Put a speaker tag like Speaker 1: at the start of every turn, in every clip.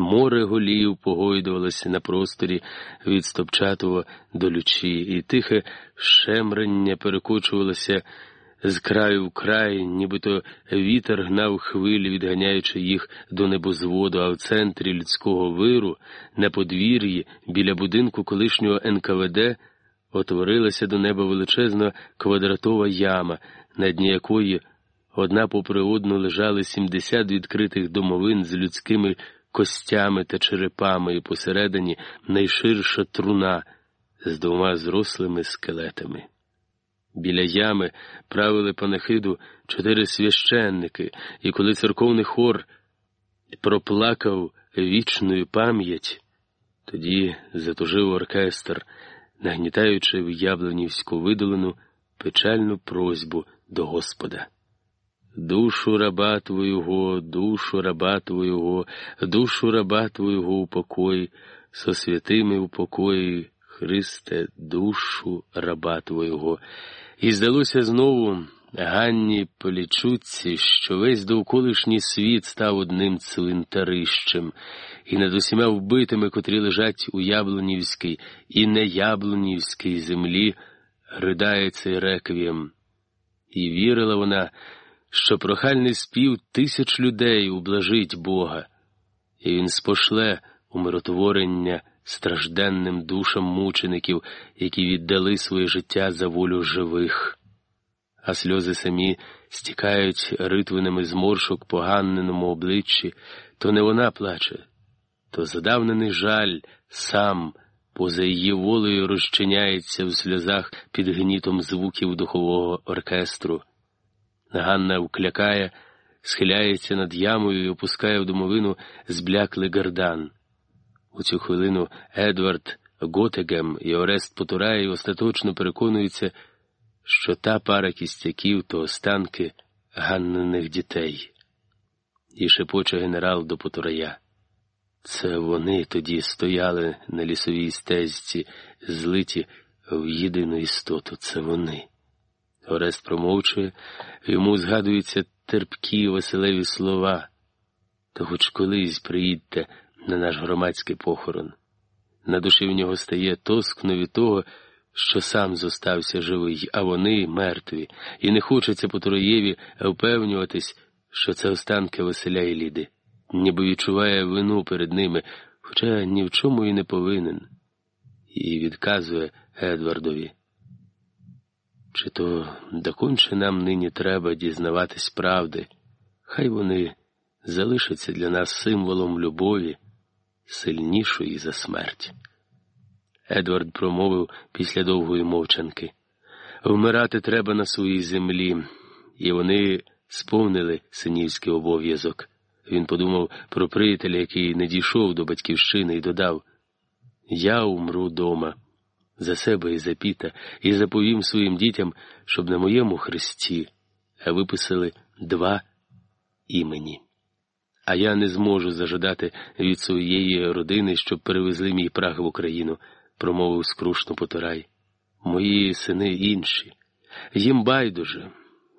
Speaker 1: Море голів погойдувалося на просторі від Стопчатого до лючі, і тихе шемрання перекочувалося з краю в край, нібито вітер гнав хвилі, відганяючи їх до небозводу, а в центрі людського виру, на подвір'ї, біля будинку колишнього НКВД, отворилася до неба величезна квадратова яма, на дні якої одна попри одну лежали 70 відкритих домовин з людськими костями та черепами, і посередині найширша труна з двома зрослими скелетами. Біля ями правили панахиду чотири священники, і коли церковний хор проплакав вічною пам'ять, тоді затужив оркестр, нагнітаючи в Яблонівську видолену печальну просьбу до Господа. Душу раба Твоего, душу раба Твоего, душу раба Твоего упокой, со святими упокої, Христе, душу раба Твоего. І здалося знову Ганні Полічуці, що весь довколишній світ став одним цвинтарищем, і над усіма вбитими, котрі лежать у Яблонівській і неяблонівській землі, ридає цей реквієм. І вірила вона, що прохальний спів тисяч людей ублажить Бога, і він спошле умиротворення стражденним душам мучеників, які віддали своє життя за волю живих, а сльози самі стікають ритвинами зморшок по ганненому обличчі, то не вона плаче, то задавнений жаль сам поза її волею розчиняється в сльозах під гнітом звуків духового оркестру. Ганна вклякає, схиляється над ямою і опускає в домовину збляклий гардан. У цю хвилину Едвард Готегем і Орест Потурай остаточно переконуються, що та пара кістяків то останки ганнених дітей. І шепоче генерал до Потурая. Це вони тоді стояли на лісовій стезці, злиті в єдину істоту. Це вони. Орест промовчує, йому згадуються терпкі, веселеві слова. То хоч колись приїдьте на наш громадський похорон. На душі в нього стає тоскно від того, що сам зостався живий, а вони мертві, і не хочеться по Троєві впевнюватись, що це останки Василя і Ліди, ніби відчуває вину перед ними, хоча ні в чому і не повинен, і відказує Едвардові. Чи то доконче нам нині треба дізнаватись правди, хай вони залишаться для нас символом любові сильнішої за смерть. Едвард промовив після довгої мовчанки. Вмирати треба на своїй землі, і вони сповнили синівський обов'язок. Він подумав про приятеля, який не дійшов до батьківщини, і додав: Я умру дома за себе і за піта, і заповім своїм дітям, щоб на моєму хресті виписали два імені а я не зможу зажадати від своєї родини, щоб перевезли мій прах в Україну, промовив скрушно Потурай. Мої сини інші. Їм байдуже,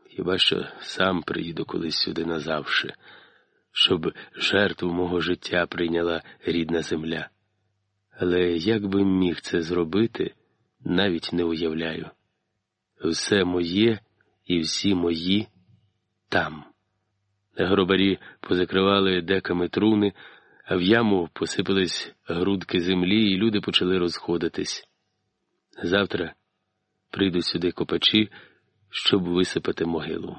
Speaker 1: хіба що сам приїду колись сюди назавше, щоб жертву мого життя прийняла рідна земля. Але як би міг це зробити, навіть не уявляю. Все моє і всі мої там. Гробарі позакривали деками труни, а в яму посипались грудки землі, і люди почали розходитись. Завтра прийдуть сюди копачі, щоб висипати могилу.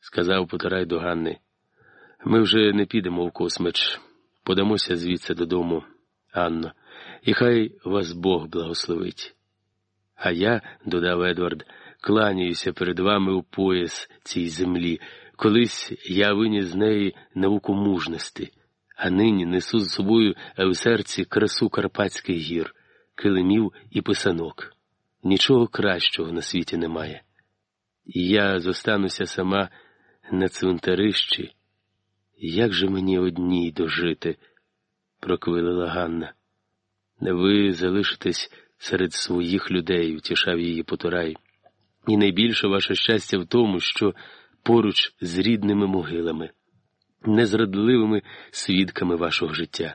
Speaker 1: Сказав Потарай до Ганни. Ми вже не підемо в космич, подамося звідси додому, Анно, і хай вас Бог благословить. А я, додав Едвард, кланяюся перед вами у пояс цій землі. Колись я виніс з неї науку мужності, а нині несу з собою в серці красу Карпатських гір, килимів і писанок. Нічого кращого на світі немає. І я зостануся сама на цвинтарищі. Як же мені одній дожити? проквилила Ганна. Ви залишитесь серед своїх людей, втішав її Потурай. І найбільше ваше щастя в тому, що поруч з рідними могилами. незрадливими свідками вашого життя.